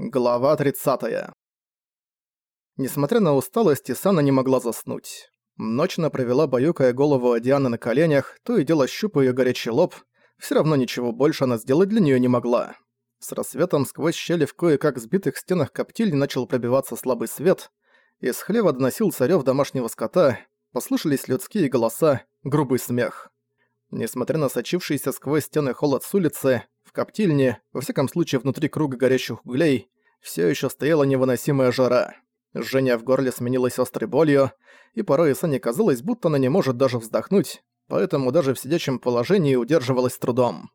Глава 30. Несмотря на усталость, Исана не могла заснуть. Ночь она провела, баюкая голову Дианы на коленях, то и дело щупая её горячий лоб. Всё равно ничего больше она сделать для неё не могла. С рассветом сквозь щели в кое-как сбитых стенах коптильни начал пробиваться слабый свет. Из хлева доносился рёв домашнего скота, послышались людские голоса, грубый смех. Несмотря на сочившийся сквозь стены холод с улицы, в коптильне, во всяком случае внутри круга горящих углей, все еще стояла невыносимая жара. Жжение в горле сменилось острой болью, и порой Исане казалось, будто она не может даже вздохнуть, поэтому даже в сидячем положении удерживалась трудом.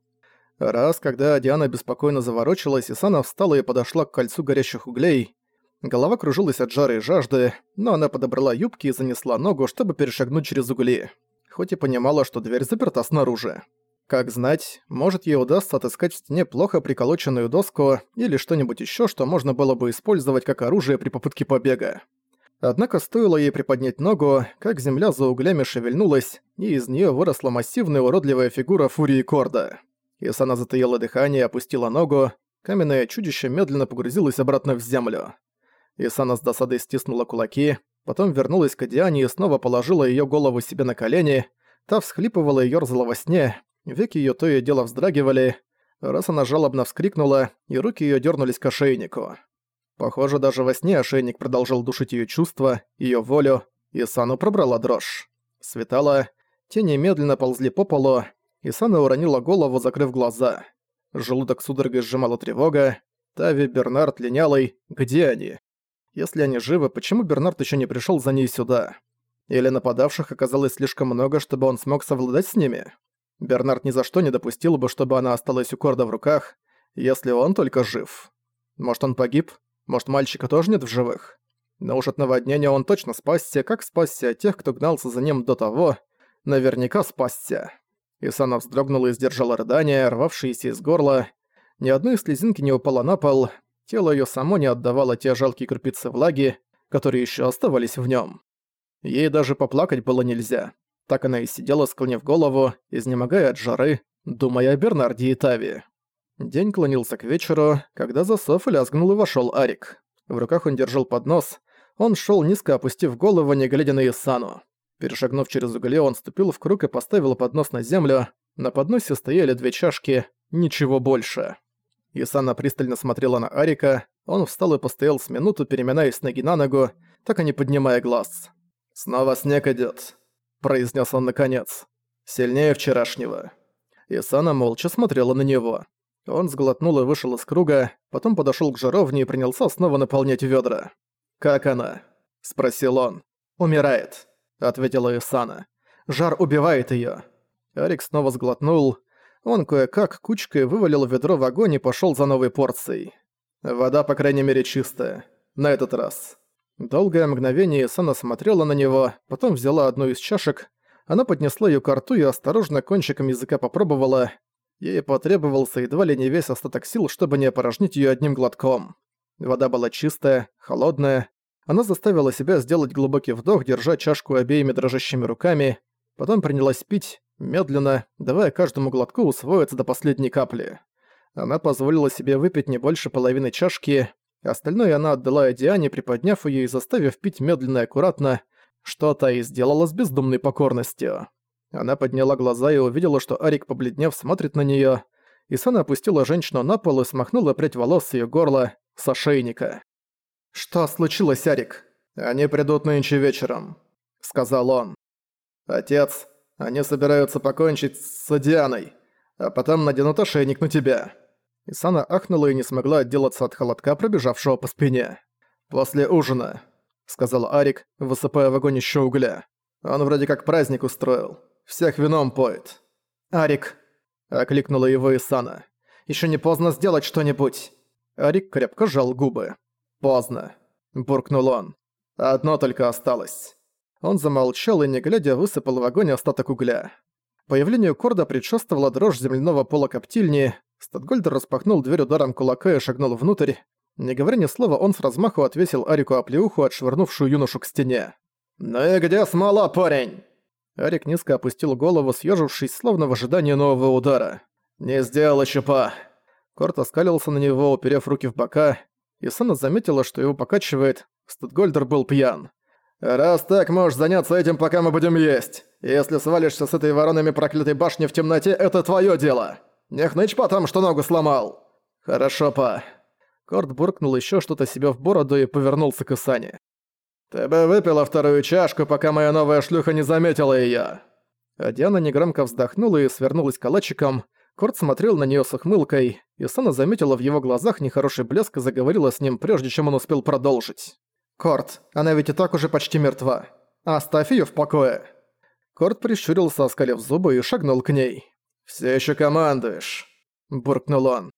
Раз, когда Диана беспокойно заворочилась, Исана встала и подошла к кольцу горящих углей. Голова кружилась от жары и жажды, но она подобрала юбки и занесла ногу, чтобы перешагнуть через угли, хоть и понимала, что дверь заперта снаружи. Как знать, может ей удастся отыскать в стене плохо приколоченную доску или что-нибудь еще, что можно было бы использовать как оружие при попытке побега. Однако стоило ей приподнять ногу, как земля за углями шевельнулась, и из нее выросла массивная уродливая фигура Фурии Корда. Исана затаила дыхание опустила ногу, каменное чудище медленно погрузилось обратно в землю. Исана с досадой стиснула кулаки, потом вернулась к Диане и снова положила ее голову себе на колени, та всхлипывала и ёрзала во сне, Веки её то и дело вздрагивали, раз она жалобно вскрикнула, и руки её дёрнулись к ошейнику. Похоже, даже во сне ошейник продолжал душить её чувства, её волю, и Сану пробрала дрожь. Светало, тени медленно ползли по полу, и Сана уронила голову, закрыв глаза. Желудок судорогой сжимала тревога. Тави, Бернард, Линялый, где они? Если они живы, почему Бернард ещё не пришёл за ней сюда? Или нападавших оказалось слишком много, чтобы он смог совладать с ними? Бернард ни за что не допустил бы, чтобы она осталась у Корда в руках, если он только жив. Может, он погиб? Может, мальчика тоже нет в живых? Но уж от наводнения он точно спасся, как спасся от тех, кто гнался за ним до того. Наверняка спасся. Исана вздрогнула и сдержала рыдания, рвавшиеся из горла. Ни одной слезинки не упала на пол, тело её само не отдавало те жалкие крупицы влаги, которые ещё оставались в нём. Ей даже поплакать было нельзя. Так она и сидела, склонив голову, изнемогая от жары, думая о Бернарде и Тави. День клонился к вечеру, когда засов лязгнул и вошёл Арик. В руках он держал поднос, он шёл низко опустив голову, не глядя на Исану. Перешагнув через угли, он ступил в круг и поставил поднос на землю. На подносе стояли две чашки, ничего больше. Исана пристально смотрела на Арика, он встал и постоял с минуту, переминаясь ноги на ногу, так и не поднимая глаз. «Снова снег идёт», произнес он наконец. «Сильнее вчерашнего». Исана молча смотрела на него. Он сглотнул и вышел из круга, потом подошёл к жаровне и принялся снова наполнять ведра. «Как она?» – спросил он. «Умирает», – ответила Исана. «Жар убивает её». Арик снова сглотнул. Он кое-как кучкой вывалил ведро в огонь и пошёл за новой порцией. «Вода, по крайней мере, чистая. На этот раз». Долгое мгновение Сана смотрела на него, потом взяла одну из чашек, она поднесла её к рту и осторожно кончиком языка попробовала. Ей потребовался едва ли не весь остаток сил, чтобы не опорожнить её одним глотком. Вода была чистая, холодная. Она заставила себя сделать глубокий вдох, держа чашку обеими дрожащими руками, потом принялась пить, медленно, давая каждому глотку усвоиться до последней капли. Она позволила себе выпить не больше половины чашки, Остальное она отдала Диане, приподняв ее и заставив пить медленно и аккуратно, что та и сделала с бездумной покорностью. Она подняла глаза и увидела, что Арик, побледнев, смотрит на неё. Исана опустила женщину на пол и смахнула прядь волос с её горла, с ошейника. «Что случилось, Арик?» «Они придут нынче вечером», — сказал он. «Отец, они собираются покончить с Дианой, а потом наденут ошейник на тебя». Исана ахнула и не смогла отделаться от холодка, пробежавшего по спине. «После ужина», — сказал Арик, высыпая в огонь ещё угля. «Он вроде как праздник устроил. Всех вином поет». «Арик», — окликнула его Исана. «Ещё не поздно сделать что-нибудь». Арик крепко сжал губы. «Поздно», — буркнул он. «Одно только осталось». Он замолчал и, не глядя, высыпал в огонь остаток угля. Появлению Корда предшествовала дрожь земляного пола коптильни, Статгольдер распахнул дверь ударом кулака и шагнул внутрь. Не говоря ни слова, он с размаху отвесил Арику оплеуху, отшвырнувшую юношу к стене. «Ну и где смола, парень?» Арик низко опустил голову, съежившись, словно в ожидании нового удара. «Не сделал еще па!» Корт оскалился на него, уперев руки в бока. Исана заметила, что его покачивает, Студгольдер был пьян. «Раз так, можешь заняться этим, пока мы будем есть. Если свалишься с этой воронами проклятой башни в темноте, это твое дело. Не хнычь потом, что ногу сломал». «Хорошо, па». Корт буркнул еще что-то себе в бороду и повернулся к Исане. «Ты бы выпила вторую чашку, пока моя новая шлюха не заметила её». А Диана негромко вздохнула и свернулась калачиком. Корт смотрел на неё с ухмылкой, и Сана заметила в его глазах нехороший блеск и заговорила с ним, прежде чем он успел продолжить. «Корт, она ведь и так уже почти мертва. Оставь её в покое». Корт прищурился, оскалив зубы, и шагнул к ней. «Все ещё командуешь», – буркнул он.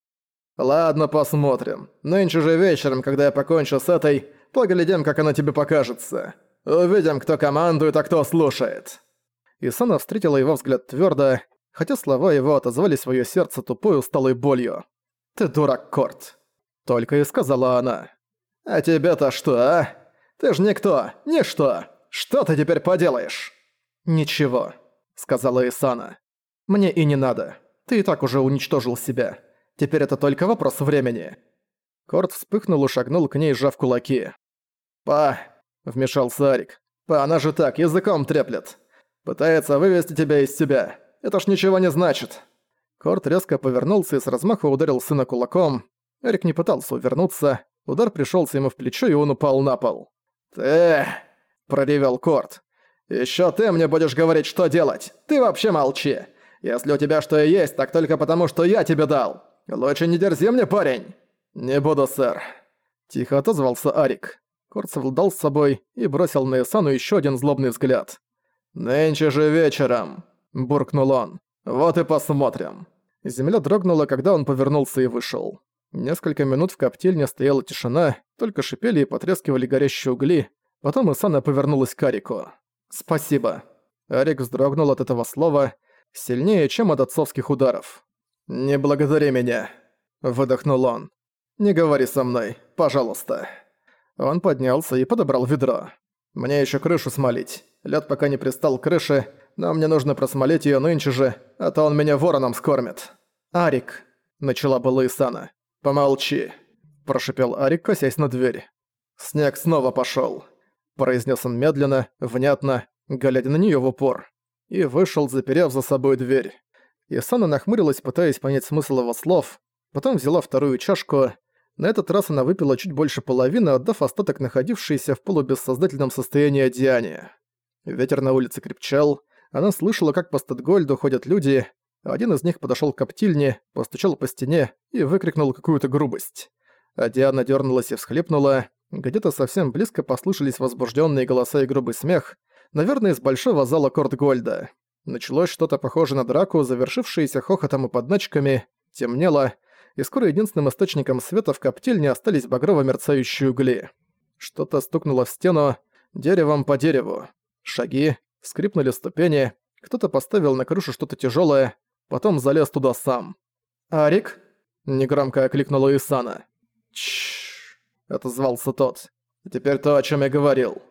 «Ладно, посмотрим. Нынче же вечером, когда я покончу с этой, поглядим, как она тебе покажется. Увидим, кто командует, а кто слушает». Исана встретила его взгляд твёрдо, хотя слова его отозвали своё сердце тупой усталой болью. «Ты дурак, Корт!» Только и сказала она. «А тебе-то что, а? Ты ж никто, ничто! Что ты теперь поделаешь?» «Ничего», — сказала Исана. «Мне и не надо. Ты и так уже уничтожил себя. Теперь это только вопрос времени». Корт вспыхнул и шагнул к ней, сжав кулаки. «Па!» — вмешался Арик. «Па, она же так, языком треплет. Пытается вывести тебя из себя. Это ж ничего не значит». Корт резко повернулся и с размаха ударил сына кулаком. Эрик не пытался увернуться. Удар пришелся ему в плечо, и он упал на пол. «Ты...» — проревел Корт. «Ещё ты мне будешь говорить, что делать! Ты вообще молчи! Если у тебя что и есть, так только потому, что я тебе дал! Лучше не дерзи мне, парень!» «Не буду, сэр!» Тихо отозвался Арик. Корт совладал с собой и бросил на Исану ещё один злобный взгляд. «Нынче же вечером!» – буркнул он. «Вот и посмотрим!» Земля дрогнула, когда он повернулся и вышел. Несколько минут в коптильне стояла тишина, только шипели и потрескивали горящие угли. Потом Исана повернулась к Арику. «Спасибо». Арик вздрогнул от этого слова, сильнее, чем от отцовских ударов. «Не благодари меня», — выдохнул он. «Не говори со мной, пожалуйста». Он поднялся и подобрал ведро. «Мне еще крышу смолить. Лед пока не пристал к крыше, но мне нужно просмолить ее нынче же, а то он меня вороном скормит». «Арик», — начала была Исана. «Помолчи», – прошипел Арик, косясь на дверь. «Снег снова пошёл», – произнес он медленно, внятно, глядя на неё в упор, и вышел, заперев за собой дверь. Исана нахмурилась, пытаясь понять смысл его слов, потом взяла вторую чашку. На этот раз она выпила чуть больше половины, отдав остаток находившейся в полубессознательном состоянии Диане. Ветер на улице крепчал, она слышала, как по Статгольду ходят люди, один из них подошёл к коптильне, постучал по стене и выкрикнул какую-то грубость. А Диана дернулась и всхлипнула. Где-то совсем близко послышались возбужденные голоса и грубый смех, наверное, из большого зала Кортгольда. Началось что-то похожее на драку, завершившееся хохотом и подначками, темнело, и скоро единственным источником света в коптильне остались багрово-мерцающие угли. Что-то стукнуло в стену, деревом по дереву. Шаги, скрипнули ступени, кто-то поставил на крышу что-то тяжелое, потом залез туда сам. «Арик?» – негромко окликнула Исана. «Чшшш», – отозвался тот. «Теперь то, о чем я говорил».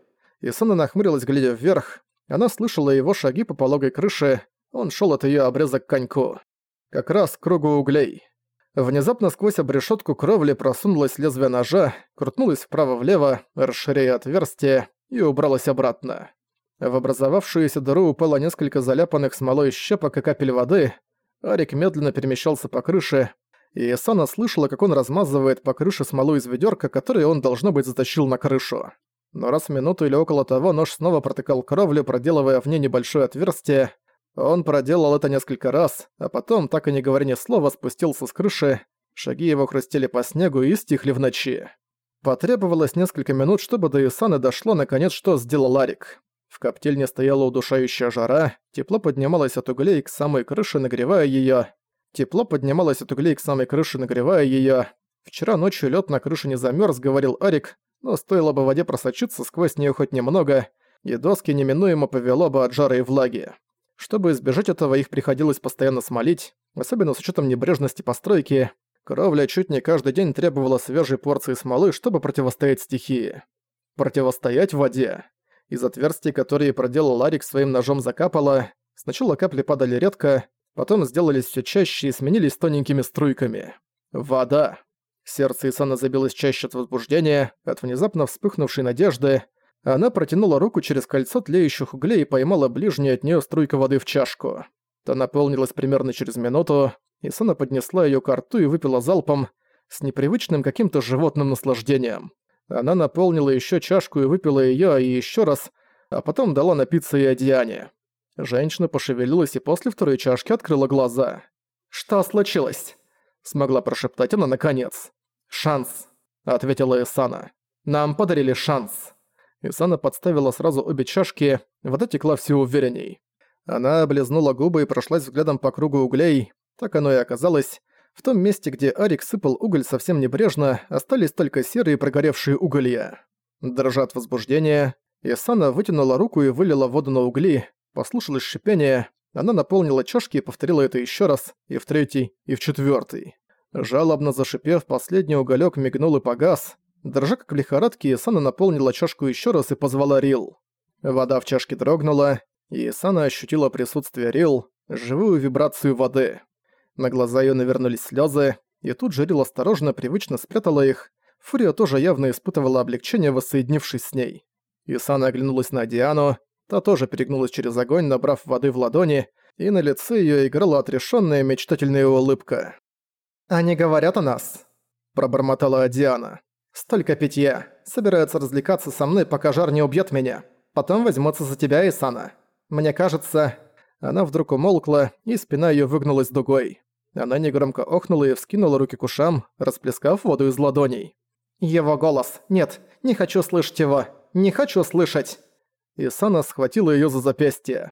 Исана нахмурилась, глядя вверх. Она слышала его шаги по пологой крыше, он шел от ее обрезок к коньку. Как раз к кругу углей. Внезапно сквозь обрешетку кровли просунулось лезвие ножа, крутнулось вправо-влево, расширяя отверстие, и убралось обратно. В образовавшуюся дыру упало несколько заляпанных смолой щепок и капель воды. Арик медленно перемещался по крыше, и Сана слышала, как он размазывает по крыше смолу из ведерка, которое он, должно быть, затащил на крышу. Но раз в минуту или около того нож снова протыкал кровлю, проделывая в ней небольшое отверстие. Он проделал это несколько раз, а потом, так и не говоря ни слова, спустился с крыши. Шаги его хрустели по снегу и стихли в ночи. Потребовалось несколько минут, чтобы до Исаны дошло наконец, что сделал Арик. В коптильне стояла удушающая жара, тепло поднималось от углей к самой крыше, нагревая её. Тепло поднималось от углей к самой крыше, нагревая её. Вчера ночью лёд на крыше не замёрз, говорил Арик, но стоило бы воде просочиться сквозь неё хоть немного, и доски неминуемо повело бы от жары и влаги. Чтобы избежать этого, их приходилось постоянно смолить, особенно с учётом небрежности постройки. Кровля чуть не каждый день требовала свежей порции смолы, чтобы противостоять стихии. Противостоять воде. Из отверстий, которые проделал Ларик своим ножом закапало. Сначала капли падали редко, потом сделались все чаще и сменились тоненькими струйками. Вода. Сердце Исана забилось чаще от возбуждения, от внезапно вспыхнувшей надежды. Она протянула руку через кольцо тлеющих углей и поймала ближнюю от нее струйку воды в чашку. Та наполнилась примерно через минуту, Исана поднесла ее к рту и выпила залпом, с непривычным каким-то животным наслаждением. Она наполнила еще чашку и выпила ее и еще раз, а потом дала напиться и одеяние. Женщина пошевелилась и после второй чашки открыла глаза. «Что случилось?» Смогла прошептать она наконец. «Шанс», — ответила Исана. «Нам подарили шанс». Исана подставила сразу обе чашки, вода текла все уверенней. Она облизнула губы и прошлась взглядом по кругу углей. Так оно и оказалось. В том месте, где Арик сыпал уголь совсем небрежно, остались только серые прогоревшие уголья. Дрожа от возбуждения, Исана вытянула руку и вылила воду на угли. Послушалось шипение, она наполнила чашки и повторила это еще раз, и в третий, и в четвертый. Жалобно зашипев, последний уголек мигнул и погас. Дрожа как в лихорадке, Исана наполнила чашку еще раз и позвала Рил. Вода в чашке дрогнула, и Исана ощутила присутствие Рил, живую вибрацию воды. На глаза ее навернулись слезы, и тут же Рил осторожно, привычно спрятала их. Фурия тоже явно испытывала облегчение, воссоединившись с ней. Исана оглянулась на Диану, Та тоже перегнулась через огонь, набрав воды в ладони, и на лице её играла отрешённая мечтательная улыбка. «Они говорят о нас», – пробормотала Диана. «Столько питья. Собираются развлекаться со мной, пока жар не убьёт меня. Потом возьмутся за тебя, Исана. Мне кажется...» Она вдруг умолкла, и спина её выгнулась дугой. Она негромко охнула и вскинула руки к ушам, расплескав воду из ладоней. «Его голос. Нет, не хочу слышать его. Не хочу слышать!» И схватила её за запястье.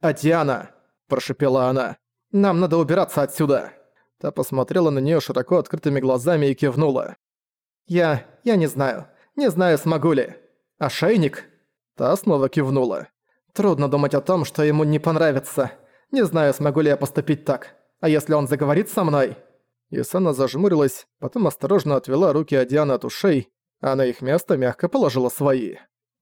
«Атиана!» – прошипела она. «Нам надо убираться отсюда!» Та посмотрела на неё широко открытыми глазами и кивнула. «Я... я не знаю. Не знаю, смогу ли. Ошейник?» Та снова кивнула. «Трудно думать о том, что ему не понравится. Не знаю, смогу ли я поступить так. А если он заговорит со мной?» Исана зажмурилась, потом осторожно отвела руки Адианы от ушей, а на их место мягко положила свои.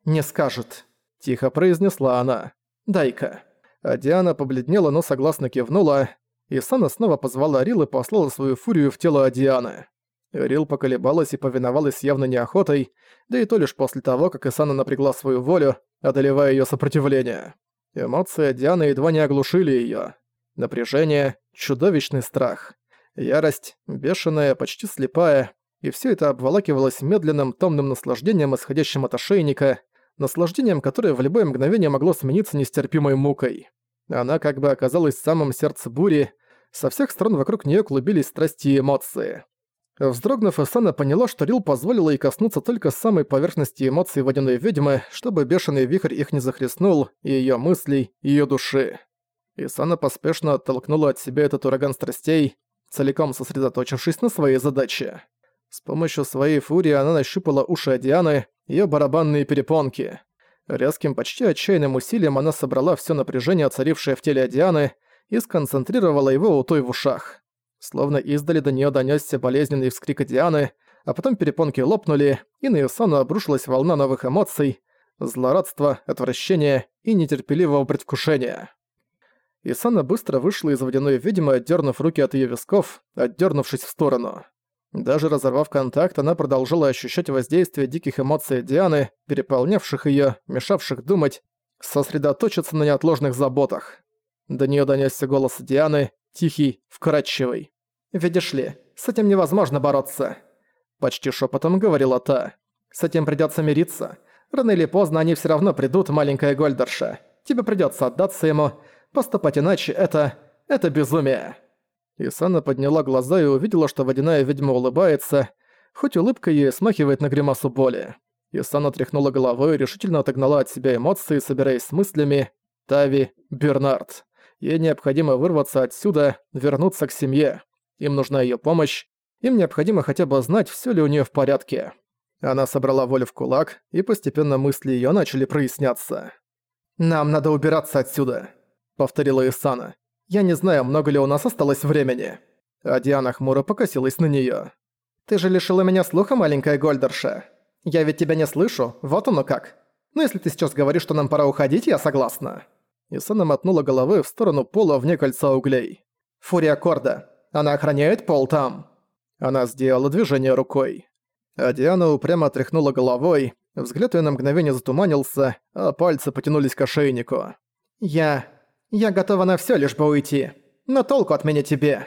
«Не скажет», Тихо произнесла она. «Дай-ка». А Диана побледнела, но согласно кивнула, и Сана снова позвала Рил и послала свою фурию в тело Адианы. Рил поколебалась и повиновалась явно неохотой, да и то лишь после того, как Исана напрягла свою волю, одолевая её сопротивление. Эмоции Дианы едва не оглушили её. Напряжение, чудовищный страх. Ярость, бешеная, почти слепая, и всё это обволакивалось медленным, томным наслаждением, исходящим от ошейника, наслаждением которое в любое мгновение могло смениться нестерпимой мукой. Она как бы оказалась в самом сердце бури, со всех сторон вокруг нее клубились страсти и эмоции. Вздрогнув, Исана поняла, что Рил позволила ей коснуться только самой поверхности эмоций водяной ведьмы, чтобы бешеный вихрь их не захлестнул, и ее мыслей, и ее души. Исана поспешно оттолкнула от себя этот ураган страстей, целиком сосредоточившись на своей задаче. С помощью своей фурии она нащупала уши Дианы, ее барабанные перепонки. Резким, почти отчаянным усилием она собрала все напряжение, царившее в теле Дианы, и сконцентрировала его у той в ушах. Словно издали до нее донесся болезненный вскрик Дианы, а потом перепонки лопнули, и на Исану обрушилась волна новых эмоций, злорадства, отвращения и нетерпеливого предвкушения. Исана быстро вышла из водяной ведьмы, отдернув руки от ее висков, отдернувшись в сторону. Даже разорвав контакт, она продолжала ощущать воздействие диких эмоций Дианы, переполнявших её, мешавших думать, сосредоточиться на неотложных заботах. До неё донёсся голос Дианы, тихий, вкрадчивый. «Видишь ли, с этим невозможно бороться», — почти шёпотом говорила та. «С этим придётся мириться. Рано или поздно они всё равно придут, маленькая Гольдерша. Тебе придётся отдаться ему. Поступать иначе — это... это безумие». Исана подняла глаза и увидела, что водяная ведьма улыбается, хоть улыбка ей смахивает на гримасу боли. Исана тряхнула головой и решительно отогнала от себя эмоции, собираясь с мыслями. Тави, Бернард. Ей необходимо вырваться отсюда, вернуться к семье. Им нужна ее помощь. Им необходимо хотя бы знать, все ли у нее в порядке. Она собрала волю в кулак, и постепенно мысли ее начали проясняться. «Нам надо убираться отсюда», — повторила Исана. Я не знаю, много ли у нас осталось времени». А Диана хмуро покосилась на неё. «Ты же лишила меня слуха, маленькая Гольдерша. Я ведь тебя не слышу, вот оно как. Но если ты сейчас говоришь, что нам пора уходить, я согласна». Исана мотнула головой в сторону пола вне кольца углей. «Фурия Корда. Она охраняет пол там». Она сделала движение рукой. А Диана упрямо отряхнула головой, взгляд её на мгновение затуманился, а пальцы потянулись к ошейнику. «Я... я готова на всё, лишь бы уйти. Но толку от меня тебе!»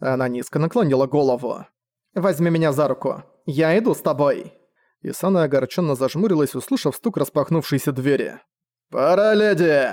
Она низко наклонила голову. «Возьми меня за руку. Я иду с тобой!» Исана огорченно зажмурилась, услышав стук распахнувшейся двери. «Пора, леди!»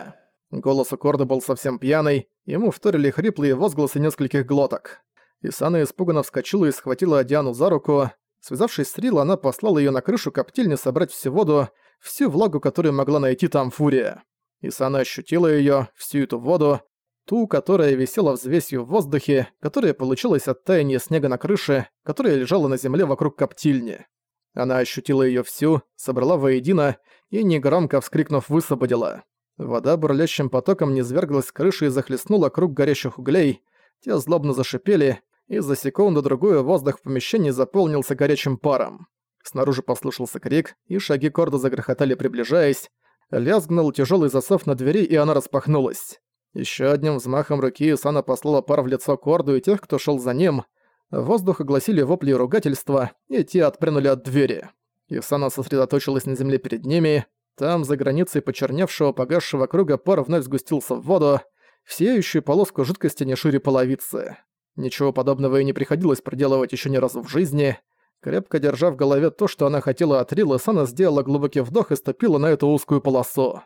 Голос у Корда был совсем пьяный, ему вторили хриплые возгласы нескольких глоток. Исана испуганно вскочила и схватила Диану за руку. Связавшись с Рил, она послала её на крышу коптильни собрать всю воду, всю влагу, которую могла найти там Фурия. Исана ощутила её, всю эту воду, ту, которая висела взвесью в воздухе, которая получилась от таяния снега на крыше, которая лежала на земле вокруг коптильни. Она ощутила её всю, собрала воедино и, негромко вскрикнув, высвободила. Вода бурлящим потоком низверглась с крыши и захлестнула круг горящих углей, те злобно зашипели, и за секунду-другую воздух в помещении заполнился горячим паром. Снаружи послышался крик, и шаги Корда загрохотали, приближаясь. Лязгнул тяжелый засов на двери, и она распахнулась. Еще одним взмахом руки Сана послала пар в лицо Корду и тех, кто шел за ним. Воздух огласили вопли и ругательства, и те отпрянули от двери. Исана сосредоточилась на земле перед ними. Там, за границей почерневшего погасшего круга, пар вновь сгустился в воду, в сияющую полоску жидкости не шире половицы. Ничего подобного и не приходилось проделывать еще ни разу в жизни. Крепко держа в голове то, что она хотела от Рилы, Сана сделала глубокий вдох и ступила на эту узкую полосу.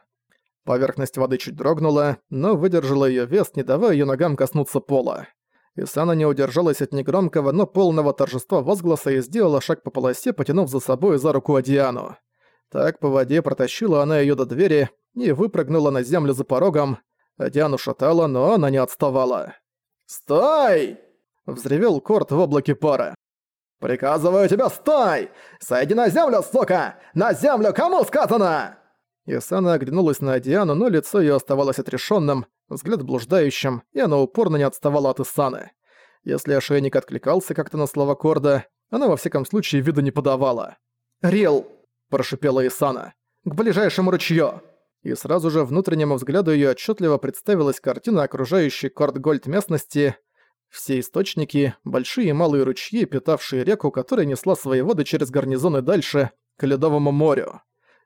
Поверхность воды чуть дрогнула, но выдержала ее вес, не давая ее ногам коснуться пола. Исана не удержалась от негромкого, но полного торжества возгласа и сделала шаг по полосе, потянув за собой за руку Адиану. Так по воде протащила она ее до двери и выпрыгнула на землю за порогом. Адиану шатала, но она не отставала. «Стой!» — взревел Корт в облаке пара. «Приказываю тебе, стой! Сойди на землю, сука! На землю, кому сказано!» Исана оглянулась на Диану, но лицо её оставалось отрешённым, взгляд блуждающим, и она упорно не отставала от Исаны. Если ошейник откликался как-то на слова Корда, она во всяком случае вида не подавала. «Рил!» – прошипела Исана. «К ближайшему ручью!» и сразу же внутреннему взгляду её отчетливо представилась картина окружающей Кортгольд местности, все источники, большие и малые ручьи, питавшие реку, которая несла свои воды через гарнизоны дальше, к Ледовому морю.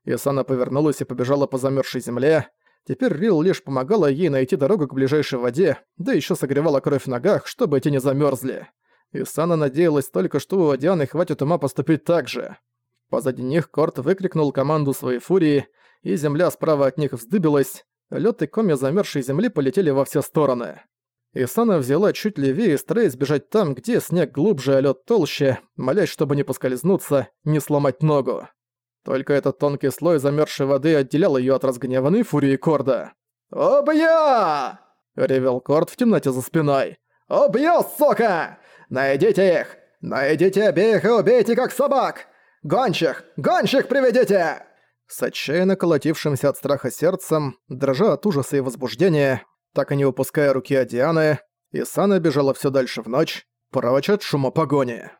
Исана повернулась и побежала по замерзшей земле. Теперь Рил лишь помогала ей найти дорогу к ближайшей воде, да еще согревала кровь в ногах, чтобы эти не замерзли. Исана надеялась только, что у Дианы хватит ума поступить так же. Позади них Корт выкрикнул команду своей фурии, и земля справа от них вздыбилась, лед и комья замерзшей земли полетели во все стороны. Исана взяла чуть левее, стараясь бежать там, где снег глубже, а лед толще, молясь, чтобы не поскользнуться, не сломать ногу. Только этот тонкий слой замерзшей воды отделял ее от разгневанной фурии Корда. «Убью!» — ревел Корд в темноте за спиной. «Убью, сука! Найдите их! Найдите обеих и убейте, как собак! Гонщик! Гонщик приведите!» С отчаянно колотившимся от страха сердцем, дрожа от ужаса и возбуждения, так и не упуская руки от Дианы, Исана бежала все дальше в ночь, прочь от шума погони.